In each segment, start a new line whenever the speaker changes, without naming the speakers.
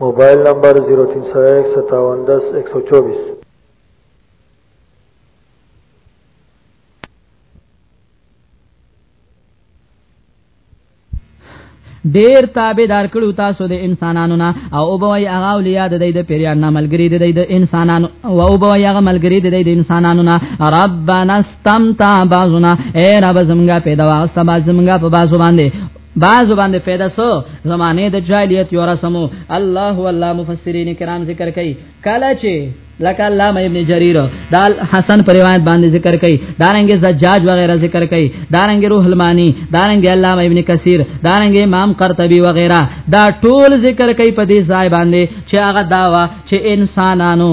موبایل نمبر 03015710124
ډیر تابعدار کړو تاسو د انسانانو نه او وبوي هغه اولیاء د دې د پیران نه ملګری د دې د انسانانو او وبوي هغه ملګری د دې د انسانانو نه ربنا استمتع بعضنا اے رب زمونږه پیدا واغسته بعض زمونږه په بعض باندې بعض باندې پیدا سو زمانه د جاهلیت یو رسمو الله والله مفسرین کرام ذکر کوي کله چې لکه علامه ابن جرير دال حسن پر روایت باندې ذکر کړي دارنګ زجاج وغیرہ ذکر کړي دارنګ روح المانی دارنګ علامه ابن کثیر دارنګ امام قرطبي وغیرہ دا ټول ذکر کړي په دې ځای باندې چې هغه داوا چې انسانانو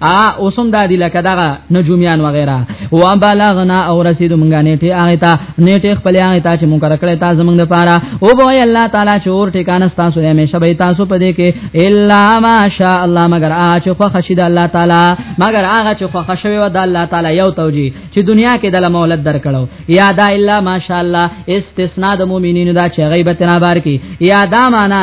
ا اوسم د دې لکه دغه نجوميان وغيرها و بلغنا او رسید مونږه نیټه هغه ته نیټه خپل هغه ته چې مونږ کړکړې تا زمونږ د پاره او بوي الله تعالی چور ټکان تاسو یې همیشه به تاسو پدې کې الا ماشاء الله مگر اچ خو خشید الله تعالی مگر هغه چې خو خشوي و د الله تعالی یو توجی چې دنیا کې د مولد درکړو یا دا الا ماشاء الله استثناء د مؤمنینو دا چې غیبت نه بار کی یا دا معنا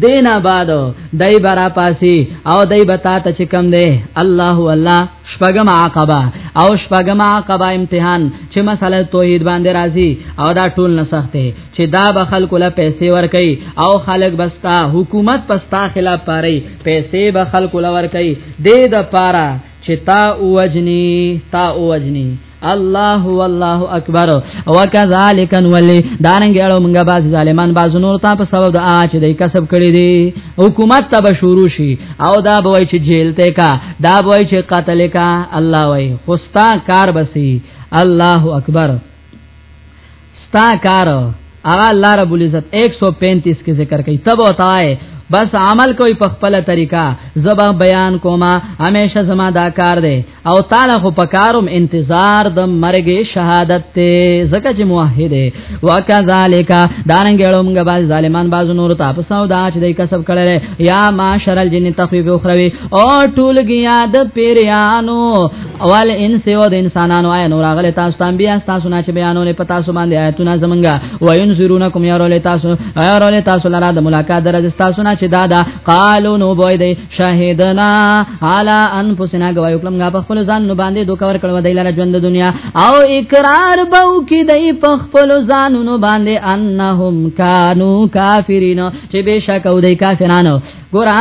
دینا بعد دای برا پاسی او دای بتا ته چې کم دی الله والله شپګم عقبه او شپګم عقبه امتحان چې مسله توحید باندې راځي او دا ټول نه سخته چې دا به خلکو له پیسې ور کوي او خلک بستا حکومت پستا خلاف پاري پیسې به خلکو لور کوي د د پاره چې تا اوجنی تا اوجنی الله والله اکبر وکذالک ولی دانګ اړو مونږه باز ظالمان باز نور ته په سبب د اچ دی کسب کړی دی حکومت ته شروع شي او دا بوای چې جیل ته کا دا بوای چې قتل کا الله وای خوستا کار بسی الله اکبر ستا کار هغه الله رب العزت 135 کې ذکر کوي تب وتاي بس عمل کوي په خپل طریقہ زبا بیان کوما همیشه زما دا کار دی او تعالی خو پکاروم انتظار د مرګ شهادت ته زکه چې موحد وکذالک دانګ اړومګه باز ظالمان باز نور ته په سو دا چې دای کسب کړل یا معاشر الجن تخفیف اخروی او ټول گیا د پیریانو اول ان سیو د انسانانو آیا نور غل تاسو تام بیا تاسو نه چې بیانونه پتا سو باندې آیتونه زمونږه وینذرونکم یارول تاسو یارول تاسو لرا د ملاقات درز تاسو نه چې دادا قالو نو بوی دی شهیدنا علی انفسنا گواہی کوم غا په خپل ځان نو باندې دوه کور کړو دی لره ژوند دنیا او اقرار بو کې دی په خپل ځان نو باندې انهم کانو کافرین چې بشک او دی کافرانو ګورا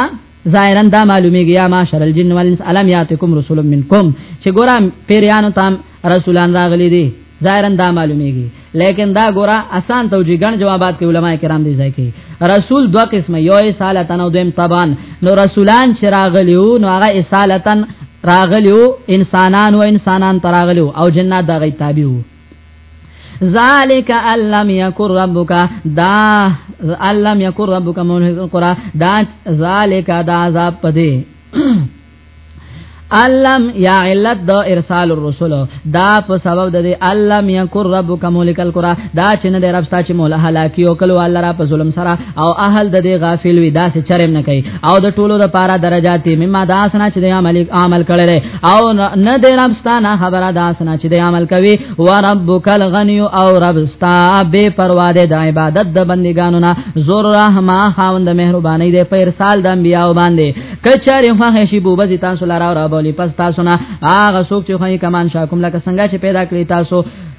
ظاهرا دا معلومیږي یا معاشر الجن والانس الم یاتکم رسول منکم چې ګورم پیریانو تام رسولان راغلي دي ظاهرا دا معلومیږي لیکن دا ګورا آسان توجیه ګڼ جوابات کې علما کرام دي ځای کې رسول دو قسمه یو سالتن او دیم طبعا نو رسولان چې راغلیو نو هغه سالتن راغلیو انسانان او انسانان تراغلیو او جنات دغه تابعو ذالک الم یکر ربک دا الم یکر ربک مولک القرى دا ذالک دا عذاب پدې علم یا علت د ارسال الرسل دا په سبب د علم یکر ربک ملک القرى دا چې نه د رب ستا چې مولا هلاکی او کلو الله را په ظلم سره او اهل د دې غافل وي دا څه چرم نه کوي او د ټولو د پاره درجات مما دا سنا چې د عمل عمل کړي او نه د رب ستانه خبره دا سنا چې د عمل کوي و ربک الغنی او رب ستا به پروا ده د عبادت د بندګانو نه زور رحمه خاوند مهرباني ده په ارسال د انبیاء باندې کچاري خو هشي بو بز تاسو لاره را بولی پس تاسو نه هغه څوک چې خو کمان شاکم لکه څنګه چې پیدا کړی تاسو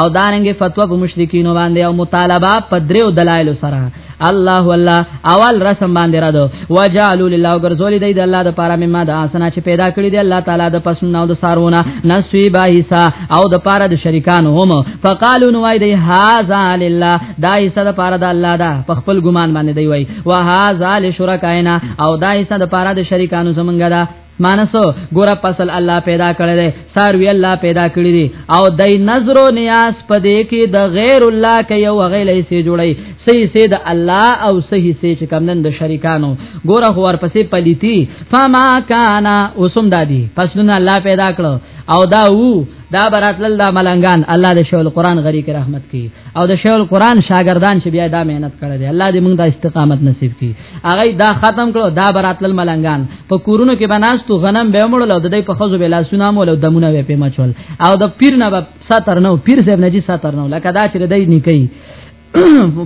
او دارنګ فتوا په مشرکین باندې او مطالبه په دریو دلایل سره الله والله اول رسم باندې را دو وجالو لله ګرځول دی د الله د پاره مما د اسنا چې پیدا کړی دی الله تعالی د پسونو او د سارونه نصیبه حصہ او د پاره د شریکانو هم فقالو نو وای دی هاذا لله دا حصہ د پاره د الله دا په خپل ګمان باندې دی وای وهاذا لشرکاینا او دا حصہ د پاره د شریکانو زمونږه دا مانسو ګور فصل الله پیدا کړی دی ساروی الله پیدا کړی دی او دای نظر او نیاز پدې کې د غیر الله کې یو غیلې سي جوړي سي سي د الله او سي سي چې کم نن د شریکانو ګور خو ورپسې پلیتی فما کانا اوسم دادی پس نن الله پیدا کړو او دا وو دا براتل دا ملنګان الله د شول قران غری کې رحمت کی او د شول قران شاګردان چې بیا دا مهنت کړی دی الله دې موږ د استقامت نصیب کی هغه دا ختم کړو دا براتل ملنګان په کورونو کې بناستو غنم به مړل او د دې په خزو به لاسونه مول او دمونه به پیما چول او د پیر نه به ساتر نو پیر صاحب نه جی ساتر نو لکه دا چې دای نه کوي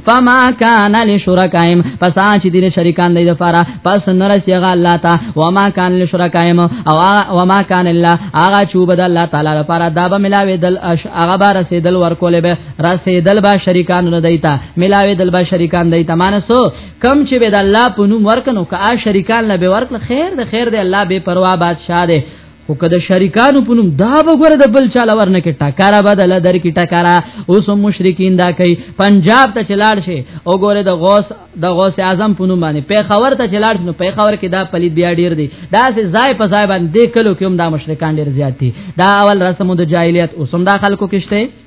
فما کان لشرکایم پس چې دین شریکان دی لپاره پس نرس یغ الله تا وما کان لشرکایم او وما کان الله هغه چې بد الله تعالی لپاره دا به ملاوي دل هغه به رسیدل ورکول به رسیدل به شریکان نه دیتا ملاوي دل به شریکان دیتا مانسو کم چې به د الله په نوم ورکنو که آ شریکان له به ورکل خیر د خیر د الله به پروا بادشاہ دی خو که د شریکانو په نوم دا وګوره د بل چاله ورنه کې ټکارا بدل در کې ټکارا اوس مشرکین دا کوي پنجاب ته چلاړ شي او ګوره د غوث د غوث اعظم په نوم باندې په خبر ته چلاړ شنو په خبر کې دا پلید بیا ډیر دی دا سه ځای په ځای باندې کلو کې هم دا مشرکان ډیر زیات دي دا اول رسمو د جاهلیت اوسم دا خلکو کېشته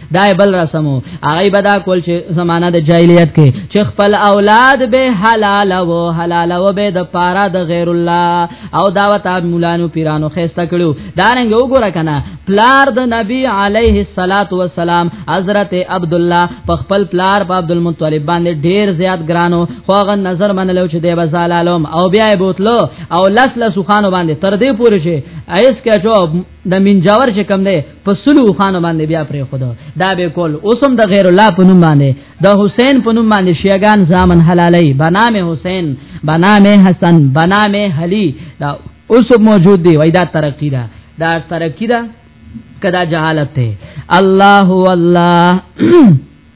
دا بل رسمو هغه به دا کول چې زمانہ د جاهلیت کې چې خپل اولاد به حلال او حلال او به د پارا د غیر الله او دا وتا مولانو پیرانو خسته کړو دا رنګ وګوره کنه پلار د نبی علیه الصلاۃ والسلام حضرت عبد الله په خپل پلار په عبد المطلب باندې ډیر زیات ګرانو خو غن نظر منلو چې دی بزالالم او بیا بوتلو او لس لس خوانو باندې تر دې پورې چې ایس کې د منجاور چې کم دی په سلو خانو باندې بیا پرې خود دا به کول اوسم د غیر الله په نوم باندې د حسین په نوم باندې شیعاګان زامن حلالي بنامه حسین بنامه حسن بنامه حلی دا اوسم موجود دی وای دا ترقی دا دا ترقی دا کدا جهالت ته الله والله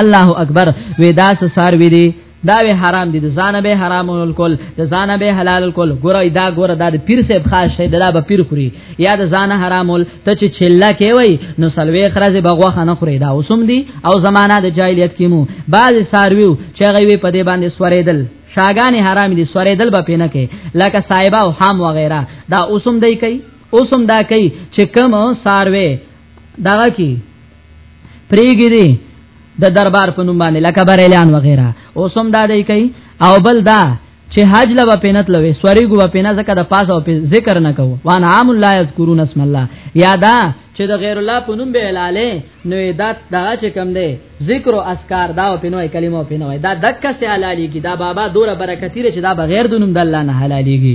الله اکبر ودا سار وی دی دا وی حرام دي ځان به حرام الکل ځان به حلال الکل ګور دا ګور دا د پیر صاحب خاص شي دا به پیر خوري یا د ځان حرام ول ته چې چله کې وای نو سلوي خرزه بغوا خنه خوري دا اوسم دي او زمانہ د جاهلیت کې مو بعض سارویو چې غوي په دې باندې سوریدل شاګانی حرام دي سوریدل به پینه کې لکه صایبه او حام وغیرہ دا اوسم دی کوي اوسم دا کوي چې کوم ساروي دا کی پریګی دی د دربار په نوم باندې لکه بریلیان وغیرہ اوسم دا دی کوي او بل دا چې حج لبا پینت لوي سوري ګو پینا زکه د پاسه او په ذکر نه کوو وان عام لا یذکرون اسم الله یادا چې د غیر الله په نوم به اعلاله نو دا دا چې کم دی ذکر او اسکار دا او پینوي کلمو پینوي دا دک سه حلالي کی دا بابا دوره برکتی چې دا بغیر د نوم د الله نه حلاليږي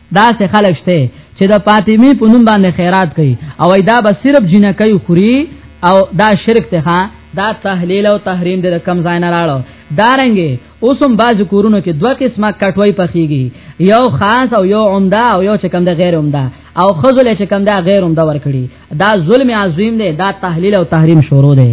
دا سه خلک شته چې د فاطمی په نوم باندې خیرات کوي او دا به صرف جنہ کوي خوري او دا شرک ته ها دا تحلیل او تحریم د کم ځای نه راړو دارنګي اوسم باز کورونو کې دوه قسمه کټوي پخېږي یو خاص او یو عمده او یو چې کم د غیر عمده او خزل چې کم د غیر عمده ورکړي دا ظلم عظیم دی دا تحلیل او تحریم شروع دی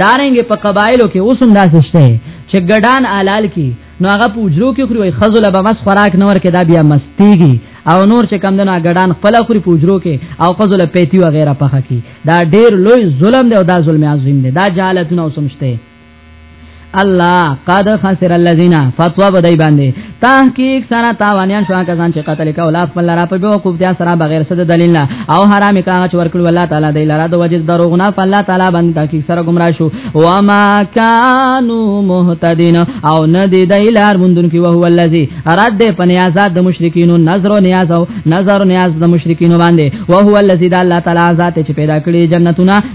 دارنګ په قبایلو کې اوسم دا سشته چې ګډان آلال کی نو هغه پوجرو کې خوري خزل به مس خوراک نور کې دا بیا مستیږي او نور چې کم دنا ګډان خپل خوري پوجرو کې او خزل پیتی و غیره پخه کی دا ډیر لوی ظلم دی او دا ظلم عظیم دی دا جهالتونه اوسم شته الله قد خسر الذين فتوا بدای باندې تحقیق سره تاوانیان شو کسان چې قتل کول خپل را په بو کوفتیا سره بغیر څه د دلیل نه او حرام کاغه چې ورکړ الله تعالی دی لاره د وجه دروغنا په الله تعالی باندې تحقیق سره گمراه شو و ما کانوا مهتدین او نه دی دی لار مندون کې وهو الذی رد په نیازات د مشرکین نظر او نیاز او نظر نیاز د مشرکین باندې وهو الذی د الله تعالی ذات چې پیدا کړی جنتونه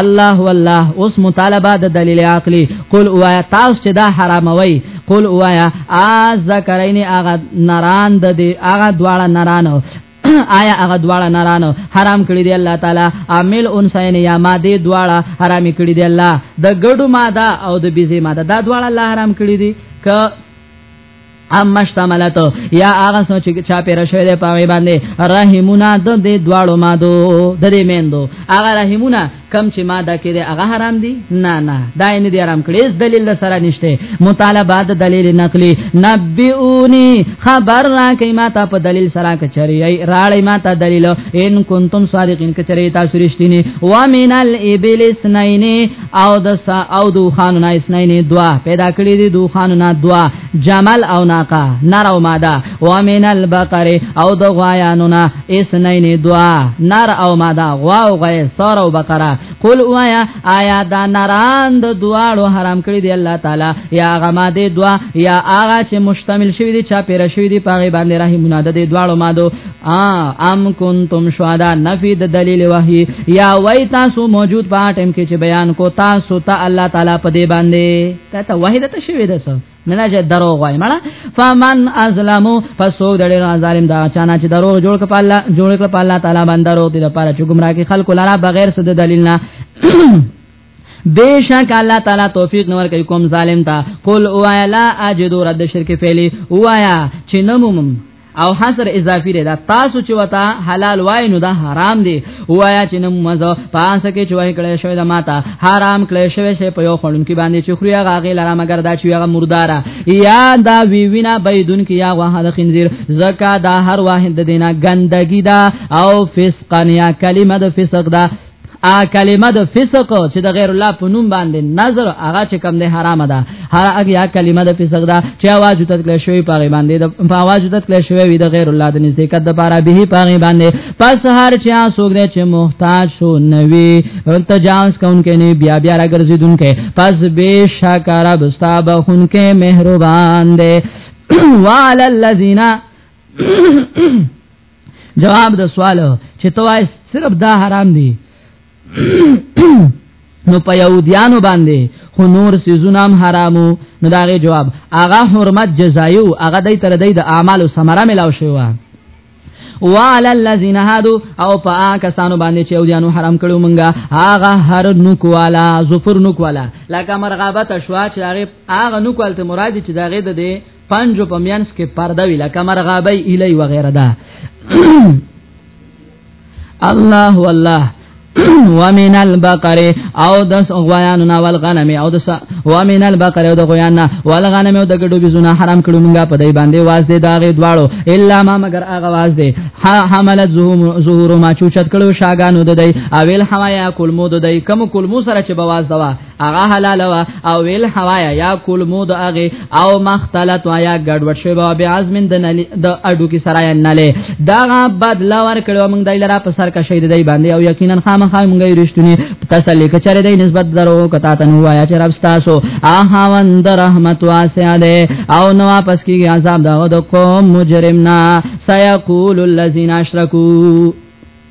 الله والله اوس مطالبه د دلیل عقلی قل وایا تاسو چې دا حراموي قل وایا از ذکرین اغه نران د دې اغه دواړه نران آیا هغه دواړه نارانو حرام کړی دی الله تعالی عامل انسان یا ماده دواړه حرام کړی دی الله د ګډو ماده او د بيزي ماده دا دواړه الله حرام کړی دي ک اما اشتملت یا هغه سوچ چې چا پیر شوی دی پاوی باندې رحمونه د دې دواړو مادو د دې مندو هغه رحمونه کم چې ماده کې دی هغه حرام دی نه نه دا نه دی حرام کړي اس دلیل سره نشته مطالبه د دلیل نقلی نبئونی خبر را کوي ما ته په دلیل سره کچری ای راړی ما ته دلیل ان کنتم صادقین کچری تاسو رښتینی و من الابل اسنین او د سا او د خانو نه اسنین دوا پیدا کړی دي دو خانو نه دوا جمل او ناقه نر او ماده و من البقر او د غوایانو نه اسنین دوا نر او ماده غوا او غی سور او بقره قل وایا آیا دا نران د دواړو حرام کړی دی الله تعالی یا هغه ماده دوا یا هغه چې مشتمل شوی دی چا پیر شوی دی پاغه باندې رحمونه د دواړو مادو ام کنتم شهدا نفی د دلیل وحی یا وای تاسو موجود پاتم کې چې بیان کو تاسو ته الله تعالی په دې باندې کته وحی د تشوی ده سو نه نه درو غوای مړه فمن ازلمو فسو د ډیر ظالم دا چانه چې درو جوړ کړه الله جوړ کړه الله تعالی باندې درو دې لپاره چې گمراه کې خلق لرا بغیر څه د دلیل نه بیشک الله تعالی توفیق نور کوي کوم ظالم ته قل اوایا لا اجدو رد شرک فعلی اوایا چې نمومم او حصر اضافي دی دا تاسو چې وتا حلال وای نو دا حرام دی وایا چې نو مزه پاس کې چوي کړي شوی دا ماته حرام کړي شوی شی په یو خړون کې باندې چې خوري هغه غي لاره مگر دا چې هغه مردارا یا دا وی وینا بيدون کې یا واه د خنزیر زکا دا هر واحد دینه ګندګی دا او فسقن یا کلمه د فسق دا ا کلمه د فسق چې د غیر الله په نوم باندې نظر هغه چې کم نه حرام ده هر هغه کلمه د فسق ده چې आवाज ته تل شوی په غی باندې د په आवाज ته تل شوی وي د غیر الله د نزدېکت د پاره به په غی باندې پس هر چې اسوګ دې چې محتاج شو نوي تجاوز کوونکې نه بیا بیا راګرځیدونکې پس به شکر بستابه هونکې مهربان دې وعلى الذين جواب د سوال چې توای صرف دا حرام دي نو په يهوديانو باندې خو نور سيزونه هم حرامو نو داغه جواب اغه حرمت جزایو اغه دای تر دای د اعمالو سمره ملاو شوی وعلى الذين هادو او پا کسانو باندې چې یودیانو حرام کړو مونږه هغه هر نوک والا زفر نوک والا لکه مرغابت شوا چې هغه هغه نوک والته مراد چې داغه د پنجو په مینس کې پرده وی لکه مرغابی الی وغیرہ دا الله والله ومن البقر او د غویان نه والغنم او د ومن البقر او د غویان نه والغنم او د ګډو بزونه حرام کړو مونږه په دای باندې واز دې داغه دواړو الا ما مگر هغه واز دې حملت ظهور ما چوچت کړو شاګانو د دای اویل حوایا کلمو د دای کم کلمو سره چې بواز دوا هغه حلال وا او ویل حوایا یا کول مو د هغه او مختلط وا یا ګډوډ شوی به بیا ازمن د نلی د اډو کې سره نه لې دا بدلا ور کړو موږ دای لرا په سر کا شهید دی باندې او یقینا خامخا موږ یې رښتونی تسلی کچره دی نسبت درو کتا ته نو وایا چې رب تاسو اها وند رحمت واسع ده او نو واپس کیږي عذاب دا د قوم مجرمنا سيقول الذين اشركوا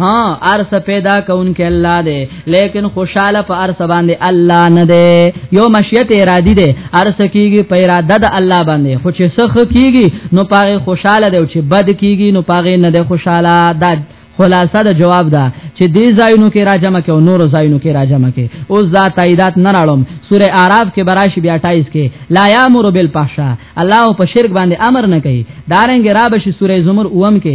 ها ارس پیدا کونکي الله دی لیکن خوشاله په ارس باندې الله نه دی یو مشیت ارادي دی ارس کیږي په اراده د الله باندې خو چې سخ کیږي نو پاره خوشاله دی او چې بد کیږي نو پاره نه دی خوشاله دا خلاصه د جواب ده چې دې ځایونو کې راجمه کې او نورو ځایونو کې راجمه کې اوس دا تاییدات نه راړم سوره اعراف کې براشي بیا 28 کې لا یامر بالفحشاء الله په شرک باندې امر نه کوي دارنګ را بشي سوره زمر اوم کې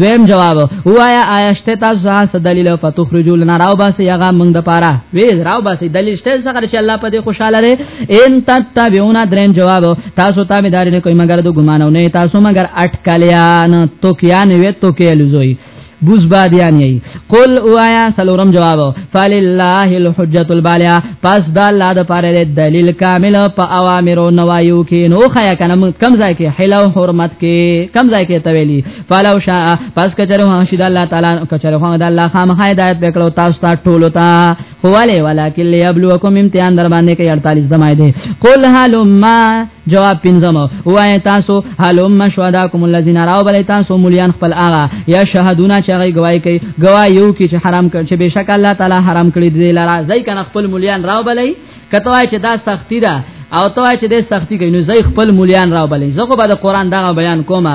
دویم جواب وایا آیا شته تاسو څه دلیل فتخرجوا لنا راو باسه یغه موږ د پاره وی راو باسه دلیل شته څنګه چې الله په دې خوشاله دی ان تتبعون دریم جواب تاسو ته مې داري کوي مګر د ګمانو نه تاسو مګر اٹکلیان تو کیان وی تو کې لزوي بوز بادیان یی قل اوایا سلورم جواب فللله الحجه البالغه پس دا الله د پاره دلیل کامل په اوامر او نوايو کې نو خیا کنه کم ځای کې حل او حرمت کې کم ځای کې تویلی فلو شاء پس کچره هاشد الله تعالی کچره هو د الله خامخ هدایت وکړو تاسو ته ټولو ته خواله ولکن ليبلوکم امتحان در باندې کې 48 دمای دي قل هلما جواب پنځم وای تاسو هلما شهداکم الذين راو بل تاسو مليان خپل آغا یا شهادون چې غي گواہی کوي گوايو کې چې حرام کړ چې بشک الله تعالی حرام کړی دی لرا ځای کنه خپل مليان راو بلای کته وای چې دا سختی ده او ته چې د سختی کوي نو زې خپل مليان را بلې زه خو به د قران دا بیان کومه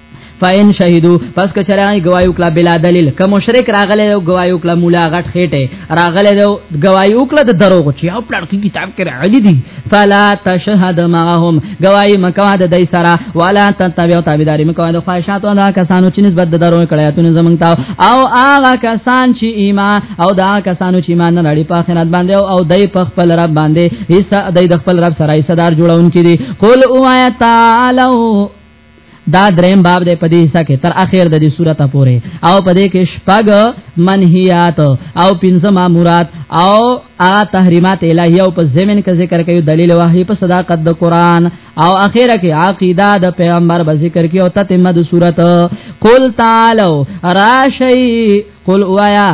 فاین شهیدو پس کچرای گواہی وکړه بلا دلیل که مشرک راغله او گواہی وکړه مولا غټ خېټه راغله او گواہی وکړه د دروغ چې او پلان کې کتاب کې راغلي دي فلا تشهد معهم گواہی مکوا د دای سره ولا تتبع تابعداري مکوا د خواهشات او دا کسانو چې نسبت د درو کړه ته زمنګ تا او هغه کسان چې ایمان او دا کسانو چې ایمان نه لري په آخرت باندې او دای په خپل رب باندې هیڅ دای د خپل رب سره صدر جوړون کړي قل اوایا تعالی دا دریم باب دی په دې حصہ کې تر اخر د دې سورته پورې او په دې کې شپږ منهیات او پنځه مامورات او ا تحریمات الهی او په زمين کې ذکر کوي دلیل وحی په صداقت د قران او اخره کې عقیده د پیغمبر به ذکر کوي او تتمه د سورته قل تعالو راشی قل وایا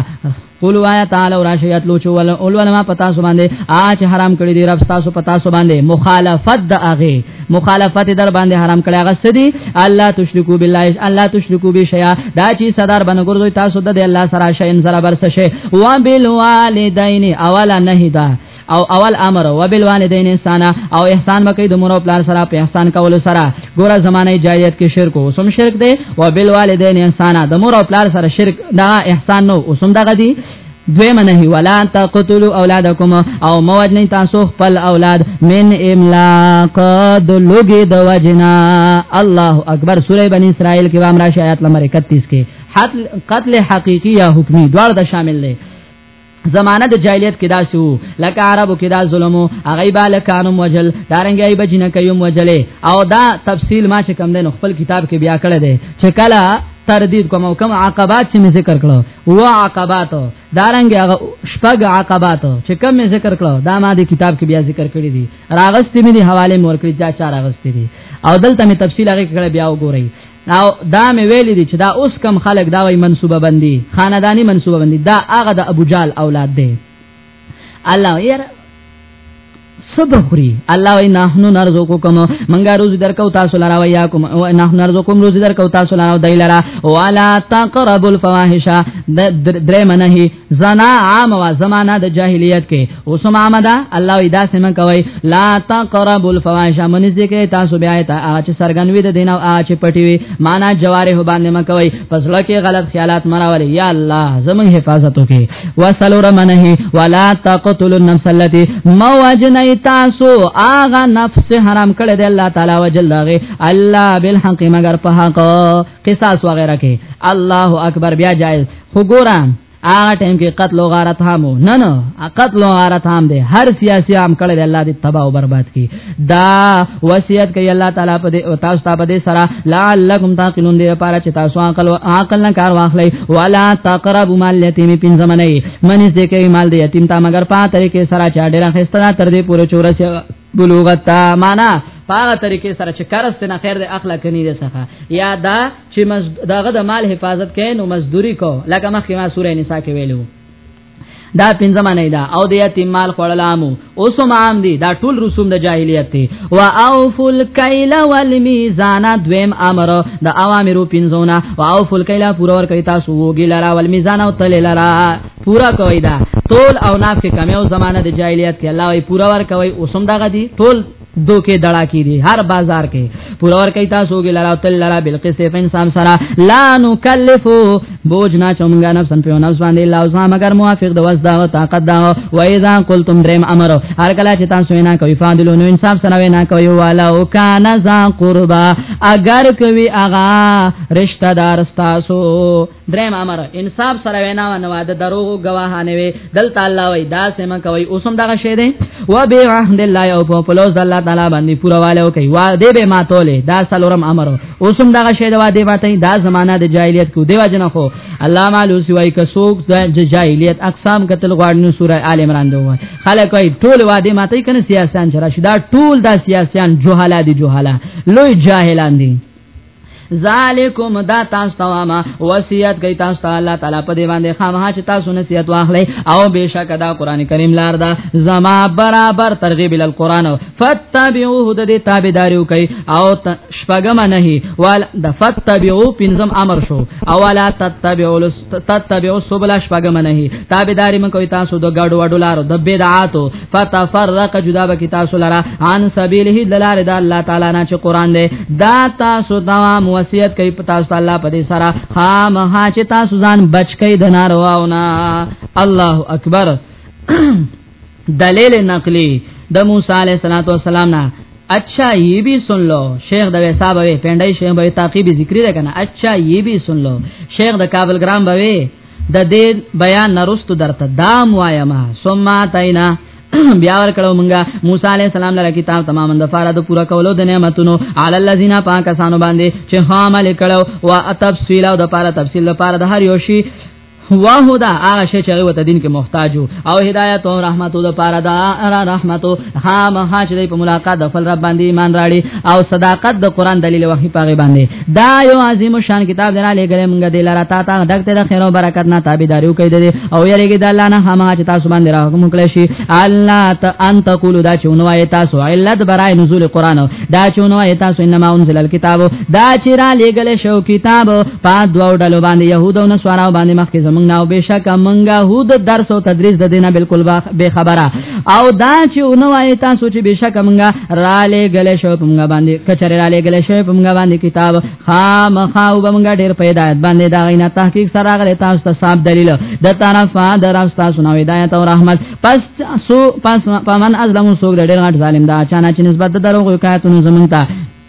قول وایا تعالی او راشیات لوچو ول اول ولما پتا سو باندې اچ حرام کړی دی رب تاسو پتا سو باندې مخالفت د اغه مخالفت در باندې حرام کړی هغه سدي الله تشرکو بالله الله تشرکو به شیا دا چې صدر بنګردوی تاسو د الله سره شین سره برسشه و بالوالدین اولا نهدا او اول امر وبالوالدین احسان او احسان وکي د مور او پلار سره په احسان کولو سره ګوره زمانه جاهلیت کې شرک او سم شرک دی وبالوالدین احسان د مور او پلار سره شرک دا احسان نو او سم دغه دی دوی منهی ولا تقتلوا اولادکم او موج نه تاسو خپل اولاد من املاق د لوګي د وجنا الله اکبر سوره بنی اسرائیل کې وامر شایات نمبر 31 کې قتل حقیقی یا حکمی دواړه شامل دي زمانه د جاهلیت کې داسې وو لکه عربو کې دا ظلمو هغه به لکانو وجل دارنګ ای بجنه کوي وجلې او دا تفصیل ما چې کم دین خپل کتاب کې بیا کړی دی چې کله تردید کوم او کوم عقبات چې می ذکر کړو و عقبات دارنګ هغه شپږ عقبات چې کوم می ذکر کړو دا ما د کتاب کې بیا ذکر کړی دي راغستې می دي حواله مور کړی چا چا راغستې دي او دلته می تفصیل هغه کړه بیا وګورئ دا دا مې ویلې دي چې دا اوس کم خلک دا وای منسوبه بندي خاندانی منسوبه بندي دا هغه د ابو جال اولاد دی الله یې صبخري الله وي نحن نرزقكم منګه روز درکو تاسو لرا وياكم نحن نرزقكم روز درکو تاسو لرا دایلرا ولا تقربوا الفواحش درې منه زنا عام وا زمانہ د جاهلیت کې اوس مامدا الله ادا سم کوي لا تقرب الفواحش من ذکر تاسو بیا ته اچ سرګنوي د دین او اچ پټي وي معنا جواره باندې ما کوي پسړه کې غلط خیالات مراولي یا الله زمون حفاظت وکي وصلو رمنه ولا تقتل النفس التي موجنای تاسو اغه نفس حرام کړی دی الله تعالی وجل دغه الله بالحق مگر په حق قصاص وغیرہ کې الله اکبر بیا جائز خو ګوره هغه ټیم کې قتل او غارت هامو نه نه قتل او غارت هام دي هر سیاسي عام کړي الله دې تباہ او برباد کړي دا وصیت کوي الله تعالی په دې او تاسو ته په دې سره لعلکم تعقلون دې لپاره چې تاسو عقل او عقل نه کار واخلئ ولا تقربوا مال یتیم پین زمنه منځ دې کوي مال دې یتیم ته مگر په طریقې سره چې ډېر خسته تر دې پورې چورسه بلوغتا معنا پاغه طریقې سره چې قرض نه خیر د اخلاق کني دي څخه یا دا چې دغه د مال حفاظت کین نو مزدوري کو لکه مخکې ما سورې نساء کې ویلو دا پنځه معنی دا او د یتیم مال خړلامو اوس عام دي دا ټول رسوم د جاهلیت دي وا اوفل کیل والمیزان دویم امر د اوامرو پنځونه وا اوفل کیل پورور کوي تاسو وګی لرا والمیزان او تل لرا پورا کوي دا ټول او ناف کې کمی او زمانه د جاهلیت کې الله وي پورا ور کوي اوسم دغه دي ټول دوکې دړا کې دي هر بازار کې پورا ور کوي تاسو ګل را تل را بالقسط انسان سره لا نکلفو بوج نه چومګا نفس په نفس باندې الله او سم اگر موافق د وس دا طاقت دا و اذا قلتم درم امر هر کله چې تاسو نه کوي فاضلو نو انصاف سره نه کوي والا او کان ذا قربا اگر کوي اغا رشتہ دار تاسو دریم امر انصاف سره وینا و نو د دروغ گواهانه وي دلته الله وای دا سم کوي اوسم دغه شی دی و به عهد الله او په پلوز الله تعالی باندې پورواله کوي وا دې به ماتوله دا سلورم امر اوسم دغه شی دا دې ماته دا زمانہ د جاهلیت کو دیو جن خو الله مالوسی وای ک سوق د جاهلیت اقسام قتل غوړنو سوره آل عمران دوه خلک وای ټول وا دې ماته کنه سیاسيان چر شي دا ټول دا سیاسيان جوهالا دي جوهالا لوی جاهلان دي ذالکم دا تاسو ته ما وصیت کوي تاسو ته الله تعالی په دې باندې خامها چې تاسو نصیحت واخلئ او بشک دا قران کریم لار دا زما برابر ترغیب ال قران فتبعوه د دې تابعداري کوي او شپګم نه وال د فتبعو پنځم امر شو او ولا تتبعوا تتبعوا السبل شپګم نه تابعداري من کوي تاسو د ګډ وډو لارو د بدعاتو فتفرق جدا به تاسو لاره عن سبيله دلار د الله تعالی نه چې قران دی دا تاسو دوام وصیت کوي تاسو الله په دې سره خامها چې تاسو ځان بچ کړئ د نارواونه الله اکبر دلیل نقلی د موسی علیہ الصلوۃ والسلام نه اچھا یہ بھی سن لو شیخ د ویساب وی پندای شیخ به تعقیب ذکر ده کنه اچھا یہ بھی سن لو شیخ د کابل ګرام به د دې بیان نرستو درته دام وایم ثم تینا بیا ور کړو مونږه موسی علی السلام لره کتاب تمام د فاره د پورا کولو د نعمتونو علی الذین پاکستانو باندې چې حامل کړو وا تفصیل او د پاره تفصیل د پاره د هر یو شی واه دا هغه شی چې هغه ته دین کې محتاج او هدایت او رحمت د پاره دا را رحمت ها مها چې په ملاقات د خپل رب باندې ایمان راړي او صداقت د قران دلیل وحی پاغه باندې دا یو عظیم شان کتاب دی علی ګره مونږ دی لاره تا تا دغه د خیر او برکت نه تابعداري کوي دی او یریږي د الله نه هما چې تاسو باندې راغو مونږ شي الله ته ان تقول دا چې نوای تاسو علت برای نزول قران دا چې نوای تاسو انما انزل الكتاب دا چې را لګل شو کتاب پا دوو ډلو باندې يهود او نصارا باندې مخکې زمونږ نه او بشک منګه هود درس او تدریس د دینه بالکل به خبره او دا چې اونو آی تاسو چې بشک منګه را لګل شو پمګه باندې کچره را لګل شو پمګه باندې کتاب خامخا او بمګه ډیر پیدایت باندې دا غینا تحقیق سره غل تاسو ته صاحب دلیل د طرفه درف تاسو نو هدایت او رحمت پس سو پس پمن ازلم سو ډیر غټ ظالم دا چانه چې نسبت درو کوي کاتونو زمونږ ته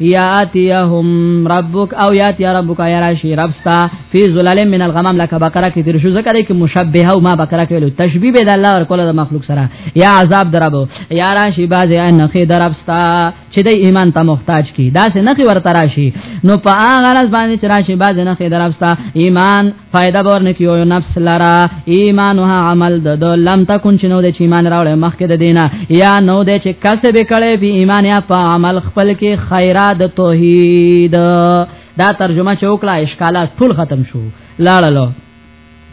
یاتیهم ربک او یاتی ربک یا راشی ربستا فی ظلال من الغمام لک بقره کی تر شو ذکر کی مشبه او ما بقره کی لو تشبیه به د الله ور کوله د مخلوق سره یا عذاب دربو یا راشی باز ان خی دربستا چې د ایمان ته محتاج کی دا سه نخي ورته راشي نو په هغه غرض باندې چې راشي باز نخي دربستا ایمان فائدہ باور نکیو یو نفس لرا ایمانها عمل د دو لم تکون چنو د ایمان راوړې مخکې د دینه یا نو د چې کسب کړي په ایمان یا په عمل خپل کې خیرات توحید دا ترجمه چې وکړه اشکالات ټول ختم شو لاړلو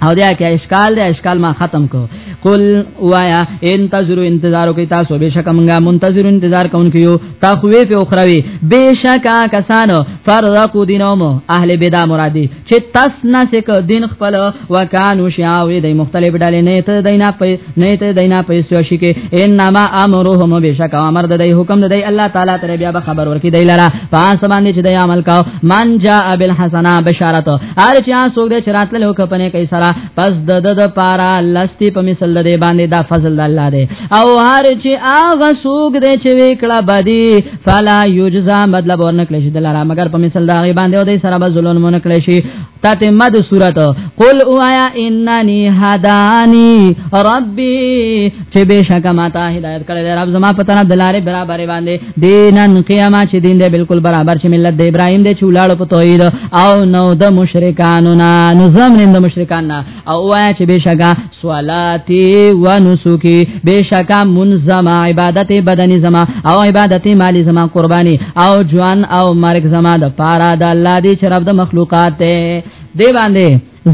او دیا کې اشکال دی اشکال ما ختم کو قل وایا انتظروا انتظارو کې تاسو به شک منګه منتظر انتظار کوونکو یو تخویف اخروی بشکا کسانو فرقو دینوم اهل بدا مرادی چې تاس نه سک دین خپل وکانو شاوې د مختلف ډلې نه ته دینا په نه ته دینا په سو شي کې انما امرهم بشک امر د دی حکم د دی الله تعالی تر بیا به خبر ورکې دی لاره پاس باندې چې دی عمل کاو من جاء بالحسنا بشارت ار چې سوګ دې چرات له حکمنه کوي سره پس د د د پارا لستی په مثال د باندې دا فضل الله دی او هر چې هغه سوګ دې چې وکړه بدی فلا یجزا مطلب ورنکړي شي دلاره مگر په مثال دا غي باندې او دې سره به ظلم مونږ کړی شي تتمه د صورت قل اوایا اننی هدانی ربی چې بشک ما ته هدایت کړی دی رب زما پتن دلاره برابر باندې دینن قیامت چې دین دی بالکل برابر چې ملت د ابراهیم دی چې ولاړ په توحید او نو د مشرکانو نه نظام نه د مشرکان نه او وای چې بشکا صلاتی و نسکی بشکا منظم عبادت بدنی زما او عبادت مالی زما قربانی او جوان او مرګ زما د پارا د الله دی چې رب د مخلوقات ته دی باندې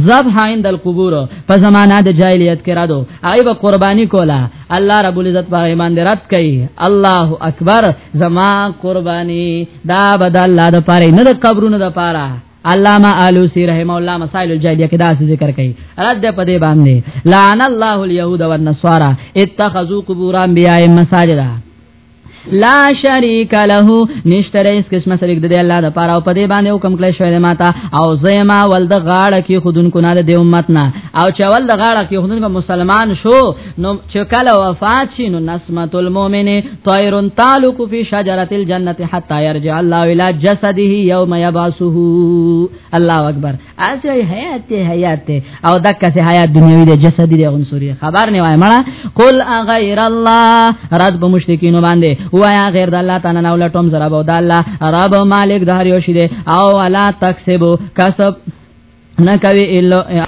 ذبح عند القبور په زمانہ د جاهلیت کې را دو آی به قرباني کولا الله رب العزت په ایمان درات کوي الله اکبر زما قرباني دا بد الله د پاره نه د قبرونو د پاره علامہ علوسی رحم الله مسائل الجاهلیه کې دا څه ذکر کړي رد په دې باندې لعن الله اليهود والنصارى اتخذوا قبور انبیاء مساجدا لا شریک له نشتره اس قسمه شریک د الله د پاره او په دې باندې حکم کړی شوی ماته او زما ول د غاړه کې خودونکو نه د امت نه او چول د غاړه کې خودونکو مسلمان شو نو چې کله وفات شي نو نسمت المؤمن طائر تعلق فی شجره الجنه حتا يرجع الله الى جسده يوم يبعثه الله اکبر اسی حیات حیات او دکه سه حیات دنیوی د جسدی د عنصری خبر نه وای مړه قل غیر الله رد به مشرکین باندې وایا غیر د الله تعالی نه ولټوم زرا به د الله رب مالک د هر یو شی او ولا تکسبو کسب نه کوي الا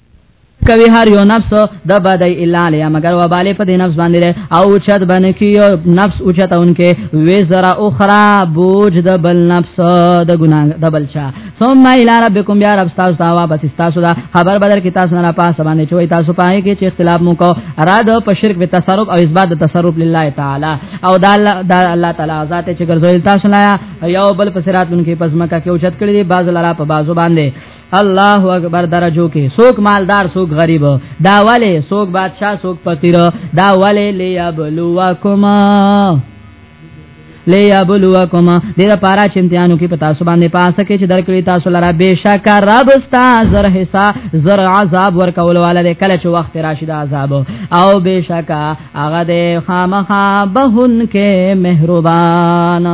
کوي هر یو نفس د بدای الا لیا مگر وباله په دې نفس باندې او چت باندې کې یو نفس او چت اونکه وې زرا اخرى بوج د بل نفس د ګناه د بل چا ثم الى ربكم بیا رب تاسو ته واپس تاسو دا خبر بدر کې تاسو نه پاس باندې چوي تاسو پای کې چې اختلاف مو کو اراده په شرک به تصرف او اثبات د تصرف لله تعالی او دا الله تعالی ذات چې ګرځول تاسو نه یو بل په صراط کې پزما کې او چت کړی دی باز لرا په بازو باندې الله اکبر درجو کې سوک مالدار سوک غریب دا والے سوک بادشاہ سوک فقیر دا والے لیبلوکم لیبلوکم دې لپاره چې امتحانو کې پتا سو باندې پاسه کې چې درکړی تاسو لاره بشک رب استا زر حصہ زر عذاب ورکول والے کله چې وخت راشي د عذاب او بشک هغه دې خامخا بهن کې مهربان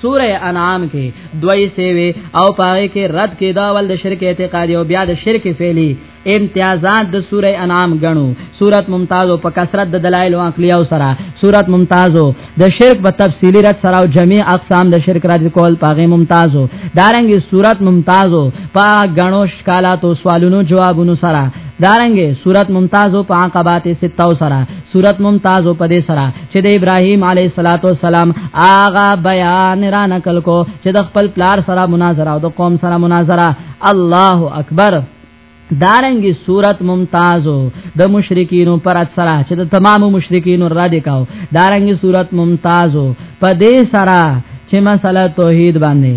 سوره انعام کې دوی سیوي او پاره کې رد کې دا ول د شرک اعتقادي او بیا د شرک فعلی امتیازات د سوره انعام غنو سوره ممتاز په کثرت د دلایل او عقلی او سره سوره ممتاز د شرک په تفصیلی رد سره او جميع اقسام د شرک رد کول پاغه ممتاز دارنګي سوره ممتاز په غنو شکالات او سوالونو جوابونو سره دارنګي سوره ممتاز په عقبات 6 سره صورت ممتاز په دې سره چې د ابراهیم علیه السلام آغا بیان را نقل کو چې د خپل پلار سره مناظره او د قوم سره مناظره الله اکبر دارنګي صورت ممتازو د دا مشرکینو پر اثره چې د تمامو مشرکینو را دي کاو دارنګي صورت ممتازو په دې سره چې مسله توحید باندې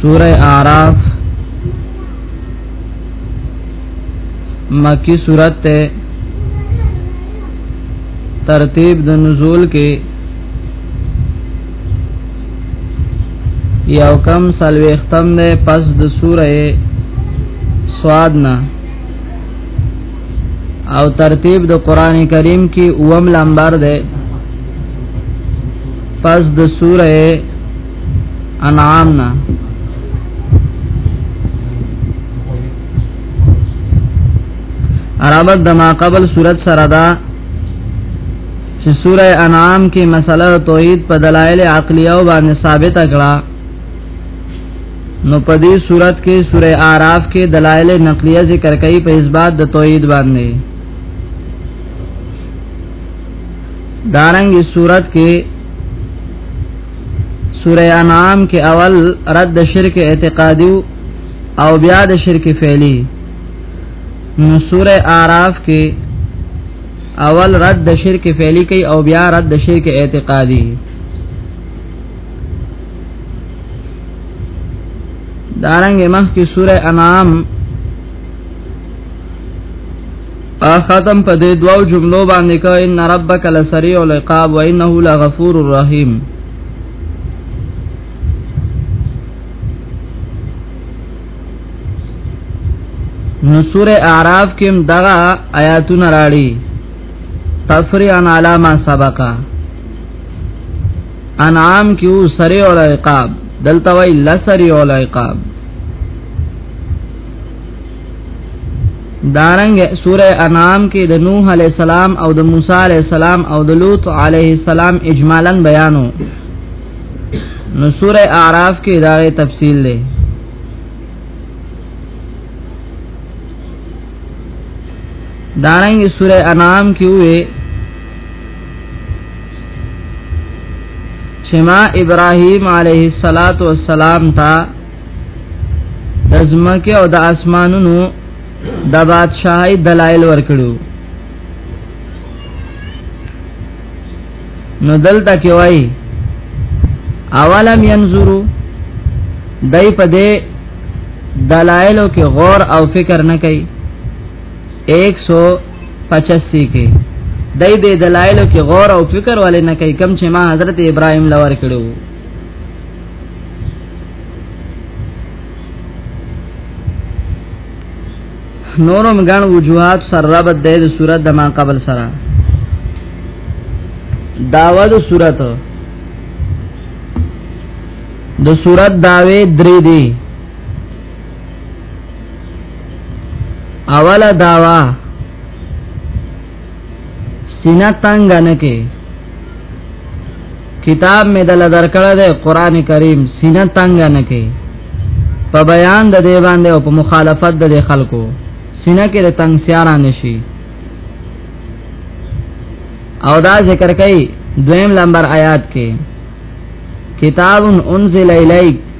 سوره اعراف مکی سورت ته ترتیب د نزول کې یو کم سلوختم ده پس د سوره سواد نه او ترتیب د قران کریم کې اوم لمبر ده پس د سوره انعام نه عربت د ما قبل صورت سره ده چې سوره انعام کې مسله توحید په دلایل عقلیه باندې ثابته کړه نو په دې صورت کې سوره আরাف کې دلایل نقلیه ذکر کوي په اثبات د توحید باندې دارنګ صورت کې سوره انعام کې اول رد شرک اعتقادي او بیا د شرک فعلی نو سوره আরাف کې اول رد د شرک فعلی کوي او بیا رد د شرک اعتقادي دارنګ مخ کی سوره انعام ختم په دې دوو جملو باندې کا ان ربک لسریع العقاب وانه لغفور الرحیم نو سوره اعراف کې دغه آیاتونه راړي تفریعا علی ما سبقا انعام کې او سری او عقاب دلته وای لسری او عقاب دارنګ سوره انعام کې د نوح علی السلام او د موسی علی السلام او د لوط علی السلام اجمالا بیانو نو سوره اعراف کې دا تفصیل دی دارنګ سوره انعام کې وې چې ما ابراهيم عليه الصلاه والسلام ته د زمکه او د اسمانونو د بادشاہي دلایل ورکړو نو دلته کې وای اولم ينظرو دای په دې دلایلو کې غور او فکر نه کوي 100 85 کې دای دې دلایلو کې غور او فکر ولې نه کوي کم چې ما حضرت ابراهیم لور کړو نورم غن وجوهات سره ربط د دې صورت د ما قبل سره داوا د صورت د صورت داوی درې دی اوله داوا سینه تنگ نه کې کتاب می دل درکړه ده قران کریم سینه تنگ نه کې په بیان د دی باندې او په مخالفت د خلکو سینه کې د تنگ سیارا نشي او دا ذکر کوي دویم لمبر آیات کې کتاب انزل الیک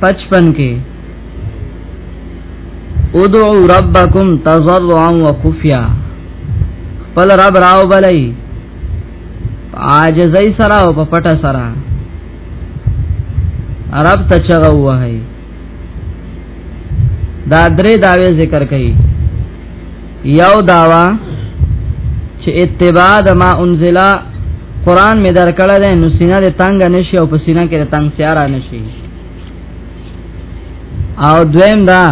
55 کې ادعو ربکم تضرعا وخفیا خپل رب راو بلای عاجزی سره او په پټه سره عرب ته چغه وای دا درې داوی ذکر کړي یو داوا چې اتباع د ما انزل قران می درکړه ده نو سینه د تنگ نشي او په سینه کې د تنگ سیارا نشي او دویم دا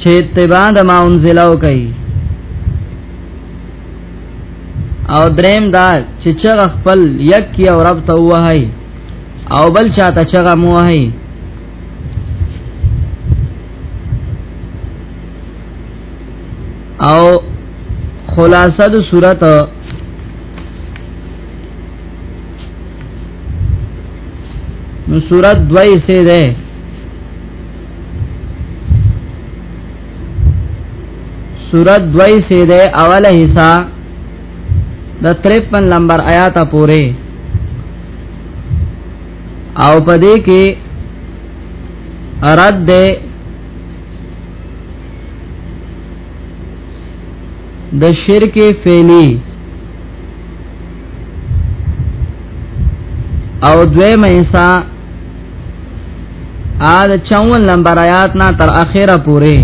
چې اتباع د ما انزل او کوي او دریم دا چې چغ خپل یک یو رب ته وای او بل چاته چغه مو وای او خلاصه د صورت نو صورت دوی سه ده صورت دوی سه ده اوله حصہ د 53 نمبر آیات پوره او پدې کې اراد ده د شرک فعلی او دوی مېسا آد 54 نمبر آیات نا تر اخره پوره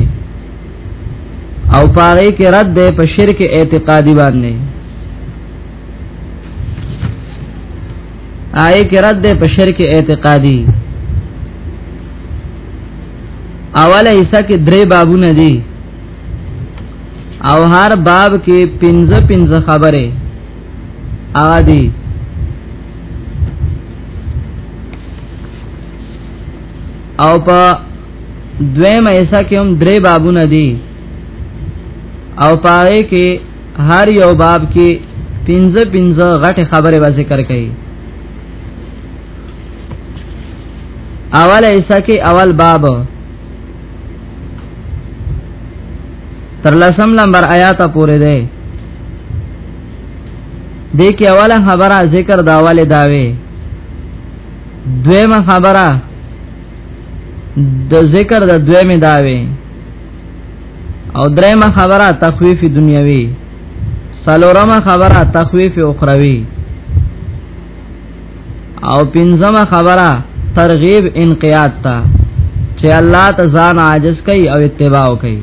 او پاره کې رد ده په شرک اعتقادي باندې آئے کې رد ده په شرک اعتقادي اوله حصہ کې درې بابونه دي او هر باب کې پنځه پنځه خبره هغه دي او په دویم حصہ کې هم درې بابونه دي او پاره کې هر یو باب کې پنځه پنځه غټه خبره به ذکر کړي اول ایسا کې اول باب تر لسم لمبر آیات پورې ده دې کې اوله خبره ذکر داواله داوي دویمه خبره د ذکر د دویمه داوي او درېمه خبره تخویف دنیوي سلورمه خبره تخویف اخروی او پنځمه خبره ترغیب انقیاد تا چې الله ته ځان عاجز کوي او اتباع کوي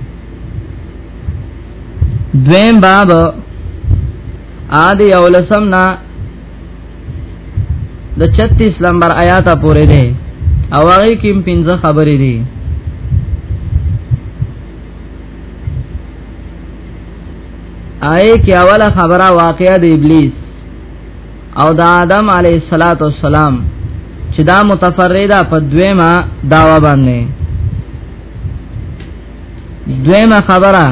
دویم باب آدی اولسم نا د 36 نمبر آیات پورې ده او هغه کې پنځه خبرې دي آئے کې اوله خبره واقعا د ابلیس او د آدم علی صلوات و سلام چې دا متفرده په دویمه داوا باندې دویمه خبره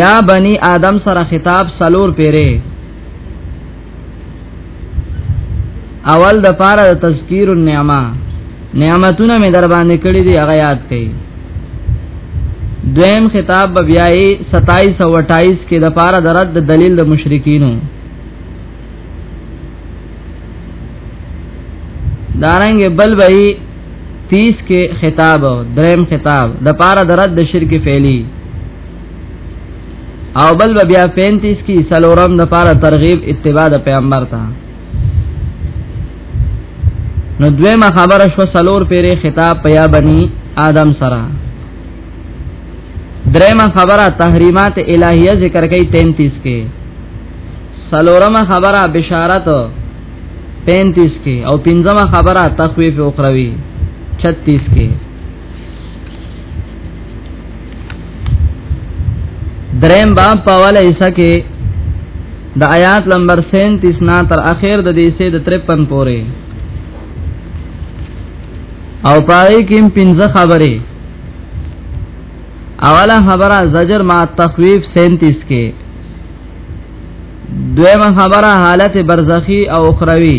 یا بنی آدم سره خطاب سلور پیره اول د پاره د تذکیر النعمه نعمتونه می در باندې کړی دی هغه یاد کړئ دویم خطاب به بیا 27 او 28 کې د پاره د رد دلیل د مشرکینو دارنګ بل وی 30 کې خطاب دریم خطاب د پاره د رد شرک فعلی او بل بیا 35 کی سلورم د پاره ترغیب اتباع د پیغمبر ته نو دویمه خبره شو سلور پیره خطاب پیا بنی آدم سره دریمه خبره تحریمات الہیه ذکر کئ 33 کې سلورمه خبره بشارت 35 کې او پنځمه خبره تخویف اخروی 36 کې دریم باب په والا حصہ کې د آیات نمبر 37 نا تر اخر د دې سه د 53 پورې او پای کې پنځه خبرې اوله خبره زجر ما تخویف 37 کې دویمه خبره حالت برزخی او اخروی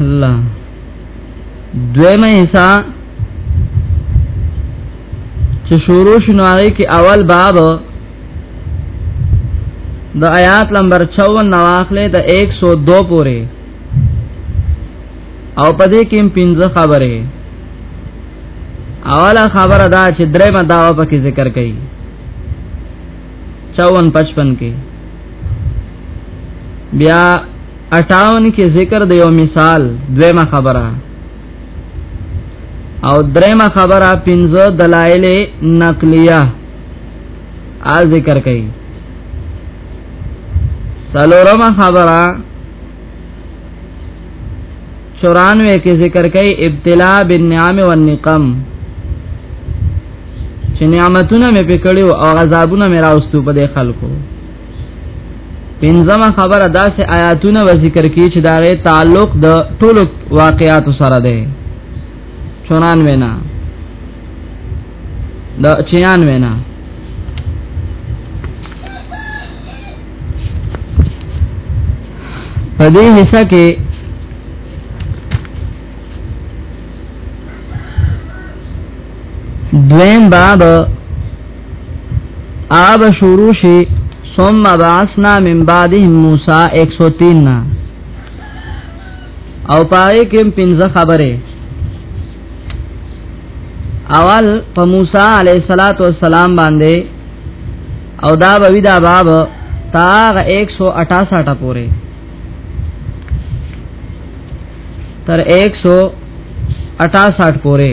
الله دویمه حصہ چې شروع شنو هغه کې اول باب د آیات نمبر 54 نواخله د 102 پورې او پدې کې پنځه خبره اوله خبره دا چې درېمه داوا پکې ذکر کړي 54 55 کې بیا 58 کې ذکر د یو مثال دویمه خبره او دریمه خبره پنځه دلایل نقلیه ا ذکر کړي سلورمه خبره 94 کې ذکر کوي ابتلا بالنعم والنقم چې نعمتونه مې پکړیو او عذابونه مې راوستو په دې خلکو پنځمه خبره دا چې آیاتونه و ذکر کی چې دا غي تعلق د ټولو واقعاتو سره دی چونان وینا د چیان وینا په دې حصہ کې دویم باب آب شروع شي ثم بعثنا من بعدهم موسی 103 او پای کې پنځه خبره اول په موسی علیه الصلاۃ والسلام باندې او دا بوی دا باب تاغ 168 پورې تر 168 پورې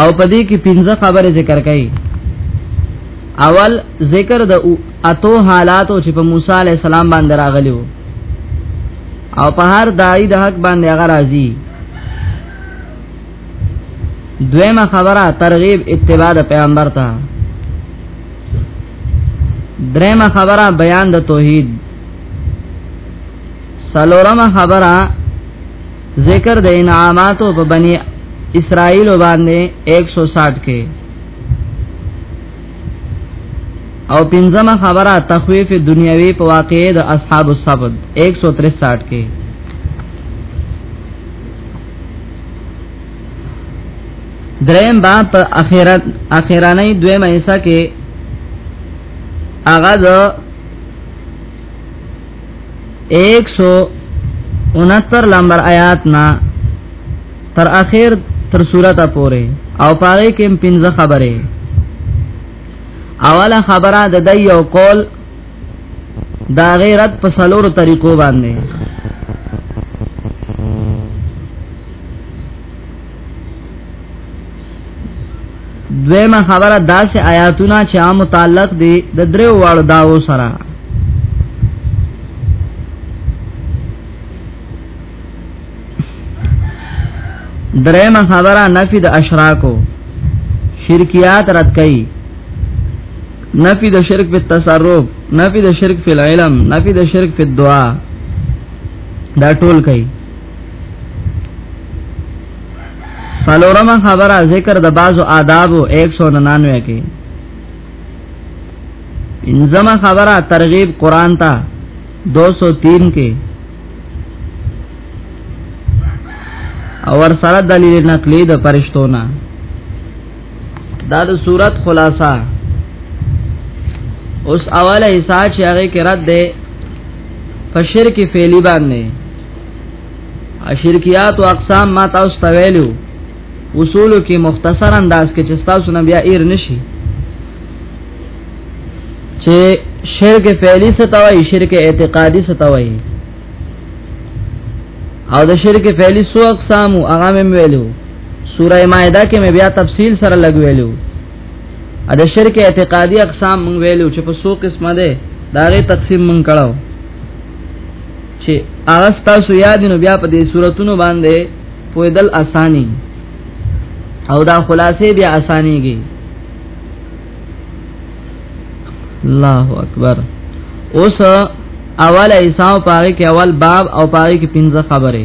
او پدې کې پنځه خبره ذکر کړي اول ذکر د اتو حالاتو چې په موسی علی السلام باندې راغلیو او په هر دای د حق باندې هغه راضي دویمه خبره ترغیب اتباع د پیغمبر ته دریمه خبره بیان د توحید سلورمه خبره ذکر د انعاماتو په بنی اسرائیل باندې 160 کې او پنځمه خبره تخویف دنیوي په واقعې د اصحاب السبد 163 کې دریم باب په اخرت اخرانه دویمه حصہ کې هغه د 169 لمبر آیات نا تر اخر تر سورته پورې او پاره کې پنځه خبره اوله خبره د دې یو قول دا غیرت په سلورو طریقو باندې دویمه خبره داسې آیاتونه چې عام متعلق دي د دریو واړو داو سره درېمه خبره نفي د اشراکو شرکیات رد کړي نفی د شرک په تصرف نفی د شرک په علم نفی د شرک په دعا دا ټول کوي سلورم خبره ذکر د بعضو آدابو 199 کې انزم خبره ترغیب قران ته 203 کې اور سره دلیل نقلی د فرشتو نه دا د صورت خلاصہ اوس اوله حصہ چې هغه کې رد ده په شرک فعلی باندې اشرکیات او اقسام ما تاسو ته ویلو اصول کې مختصر انداز کې چې تاسو نه بیا ایر نشي چې شرک فعلی ستوي شرک اعتقادي ستوي او د شرک فعلی سو اقسام هغه مې ویلو سوره مائده کې مې بیا تفصیل سره لګویلو ا د شرک اعتقادي اقسام مونږ ویلو چې په څو قسمه ده دا غي تقسیم مونږ کړو چې هغه تاسو یاد نو بیا په دې صورتونو باندې پویدل اسانی او دا خلاصې بیا اسانيږي الله اکبر اوس اول ایساو پاره کې اول باب او پاره کې پنځه خبره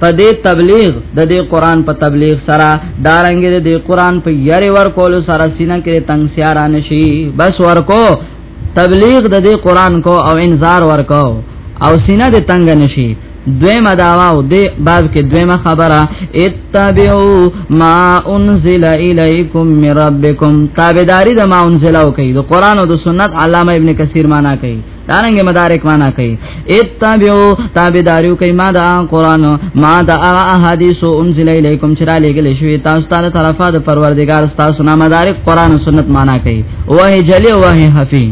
په دې تبلیغ د دې قران په تبلیغ سره دارنګ د دې قران په یاري ور کول سره سینه کې تنگ سیارا نشي بس ورکو تبلیغ د دې قران کو او انذار ورکو او سینه دې تنگ نشي دویمه داوا او دی باب کې دویمه خبره اتبعوا ما انزل الیکم من ربکم تابعداري د ما انزل او کوي د قران او د سنت علامه ابن کثیر معنا کوي دارنګ مدارک معنا کوي اتبعو تابعداریو کوي ما دا قران ما دا احادیث انزل الیکم چرا لګل شوی تاسو ته طرفه د پروردگار تاسو نه مدارک قران او سنت معنا کوي وه جلی وه حفی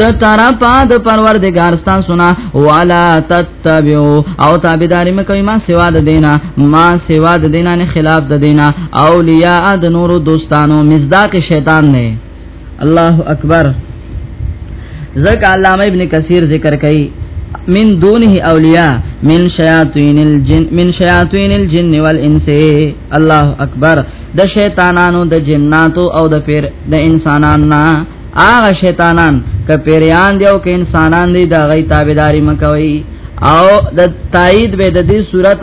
د طرفا د پروردگار ستا سنا والا تتبعو او تابعداري مکوي ما سوا د دینا ما سوا د دینا نه خلاف د دینا اولیاء د نورو دوستانو مزداق شیطان نه الله اکبر ذکر علامه ابن کثیر ذکر کوي من دونه اولیاء من شیاطین الجن من شیاطین الجن والانس الله اکبر د شیطانانو د جناتو او د پیر د انسانانو نه هغه شیطانان ک پیریان دی او ک انسانان دی دا غي تابعداري مکوي او د تایید به د دې صورت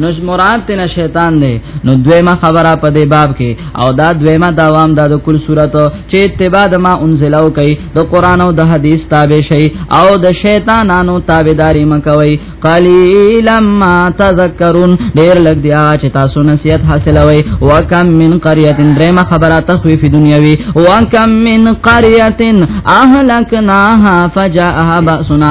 نو مراد تینا شیطان دی نو دویمه خبره په دې باب کې او دا دویمه دوام دا د کل صورت چې اتباع د ما انزلو کوي د قران او د حدیث تابع شي او د شیطانانو تابعداري مکوي قلیلا ما تذکرون ډیر لګ دی چې تاسو نصیحت حاصلوي وکم من قريه درمه خبره تخويف دنیوي وکم من قريه اهلكناها فجاءها باسنا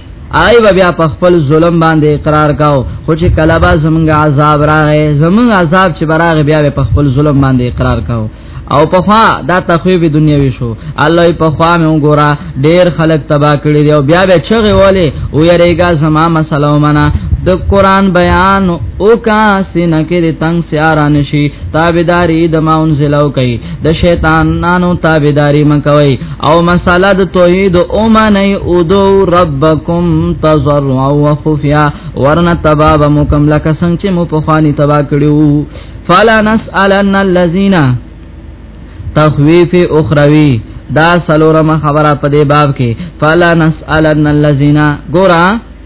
آی با بیا په خپل ظلم باندې اقرار کاو خو چې کله با زمونږ عذاب راغې زمونږ عذاب چې براغ بیا په خپل ظلم باندې اقرار کاو او په خوا دا تخویب دنیوي شو الله په خوا مې وګورا ډیر خلک تبا کړی دی او بیا به چغه والے او یریګا زما مسله ومنه د قران بیان او کا سینه کې تنگ سیاران شي تابعداري د ما انزلو کوي د شیطانانو تابعداري مکوي او مساله د توحید او معنی او دو ربکم تزرعا وخفیا ورنه تباب مکم لک څنګه چې مو په خواني تبا کړیو فلا نسالن الذین تخویف اخروی دا سلورم خبره په دې باب کې فلا نسالن الذین ګورا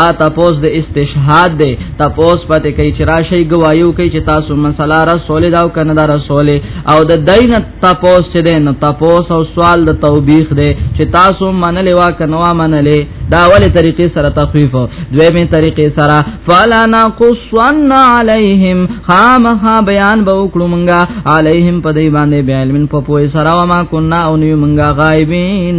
ا تپوس د استشهاد دی تپوس پته کوي چې راشي گوايو کوي چې تاسو مسله رسول دا او کنه دا رسول او د دین تپوس چې دین تپوس او سوال د توبېخ دی چې تاسو منلې وا کنوا منلې دا اوله طریقې سره تخفیف دویمه طریقې سره فلا نقصن علیهم خامها بیان به وکړو مونږه علیهم په دی باندې بیان من په پوي سره ما كنا او نیو مونږه غایبین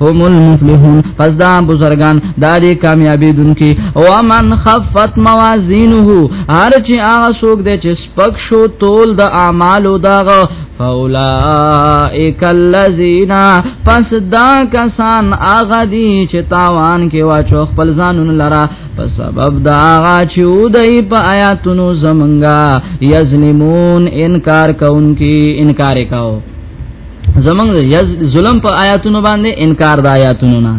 هم المفلحون پس دا بزرگان دا دی کامیابی دن کی ومن خفت موازینه هر چی آغا سوک دی چی سپک شو تول دا اعمالو داغا فاولائک الذین پس دا کسان آغا دی چی تاوان کی واچو خپل زانون لرا پس سبب دا آغا چی او دی پا آیاتونو زمنگا یظلمون انکار کون کی انکار کاؤ زمنګ ظلم په آیاتونو باندې انکار د آیاتونو نه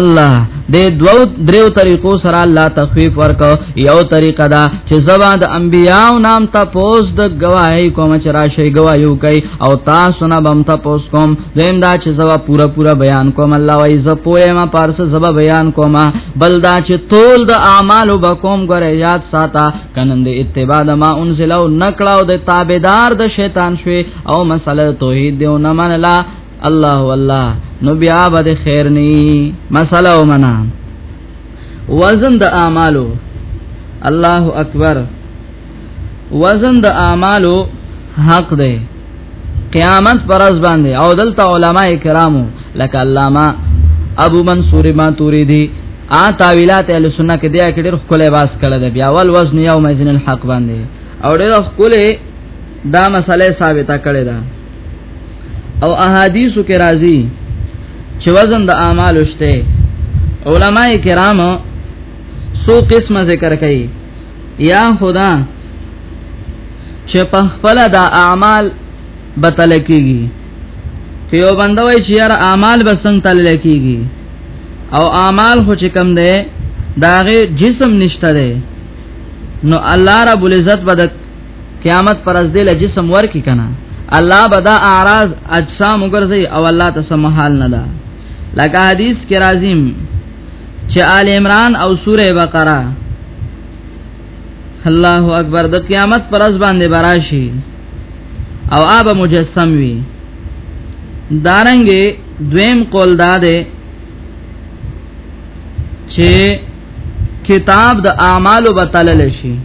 الله د دوو دریو طریقو سره الله تخفیف ورکو یو طریقه دا چې زبا د انبیاو نام ته پوس د گواهی کوم چې راشي گوايو کوي او تاسو نه بم ته پوس کوم زم دا چې زبا پورا پورا بیان کوم الله وای ز پوهه ما پارس زبا بیان کوم بل دا چې تول د اعمالو بکوم غره یاد ساته کنند اتباع ما انزلو نکړاو د تابعدار د شیطان شوي او مسله توحید دی او نه منلا الله والله نو بیا به خیر نی مسله ومنا وزن د اعمالو الله اکبر وزن د اعمالو حق دی قیامت پرز باندې او دلته علما کرامو لکه علامه ابو منصور ماتوریدی ا تاویلات اهل سنت کې دی کې ډېر خلک باس کړه دی بیا ول وزن یوم ازن الحق باندې او ډېر خلک دا مسله ثابته کړې ده او احادیثو کې راځي چې وزن د اعمال شته علما کرام سو قسمه ذکر کوي یا خدا چې په خپل د اعمال بتل کیږي چې یو بنده وای چې یار اعمال به څنګه تل کیږي او اعمال خو چې کم ده داغه جسم نشته ده نو الله رب العزت بد قیامت پر از دل جسم ورکی کنه الله بدا اعراض اجسام وګرځي او الله ته سمحال نه ده لکه حدیث کې راځیم چې آل عمران او سوره بقره الله اکبر د قیامت پر از باندې براشي او آب مجسم وي دارنګي دویم قول داده چې کتاب د اعمالو بتلل شي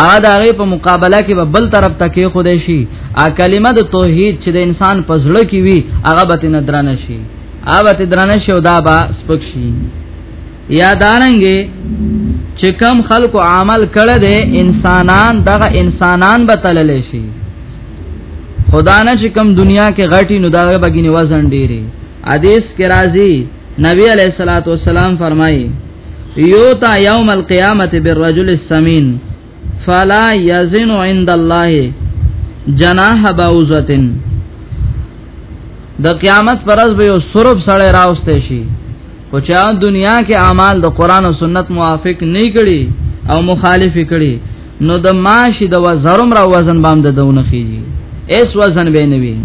هغه د هغه په مقابله کې به بل طرف ته کې خدای شي ا کلمه د توحید چې د انسان په زړه کې وي هغه به نه درنه شي هغه به درنه شي او دا به سپک شي یا دارنګي چې کم خلکو عمل کړه دي انسانان دغه انسانان به تلل شي خدا نه چې کم دنیا کې غټي نو دغه بګینه وزن ډیره حدیث کې راځي نبی علیہ الصلوۃ والسلام فرمایي یوتا یوم القیامت بالرجل السمین فلا یزن عند الله جناح باوزتن د قیامت پرز به یو سرب سړی راوسته شي خو چې دنیا کې اعمال د قران او سنت موافق نه کړي او مخالف کړي نو د ماشي د وزرم را وزن باندې دونه خيږي اس وزن به نه وي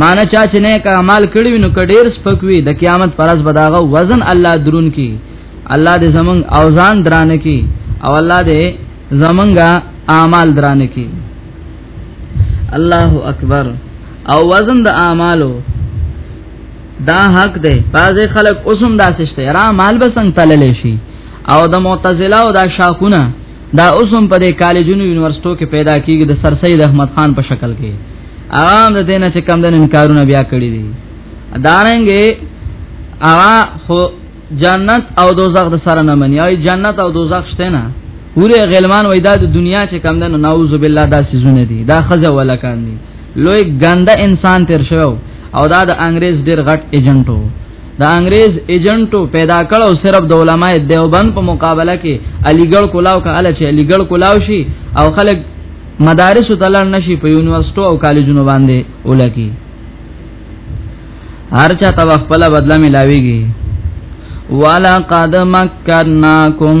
معنی چا چې نه کا مال کړی نو کډیر سپکوي د قیامت پرز بداغه وزن الله درون کی الله دې زمون اوزان درانه کی او الله دې زمونږه اعمال درانه کی الله اکبر او وزن د اعمالو دا حق دی باز خلک اوسم داسشته را مال به څنګه تللی شي او د معتزله او د شاخونه دا اوسم په دې کالجونو یونیورسيټو کې پیدا کیږي د سر سید احمد خان په شکل کې عام د دینه چې کم د انکارونه بیا کړی دي دارنګې اوا خو جنت او دوزخ د سره نه مني او جنت او دوزخ شته نه پوره غلمان وای دا د دنیا چې کم ده نو نعوذ بالله دا سيزونه دي دا خزه ولا کان دي لوی ګنده انسان تیر شو او دا د انګريز ډیر غټ ایجنټو د انګريز ایجنټو پیدا کړو صرف د علماء دیوبند په مقابله کې علیګړ کولاو کاله چې علیګړ کولاو شي او خلک مدارس ته لړ نشي په یونیورسيټو او کالجونو باندې ولکی هر چا ته خپل بدله ملاويږي والا قد مکناکم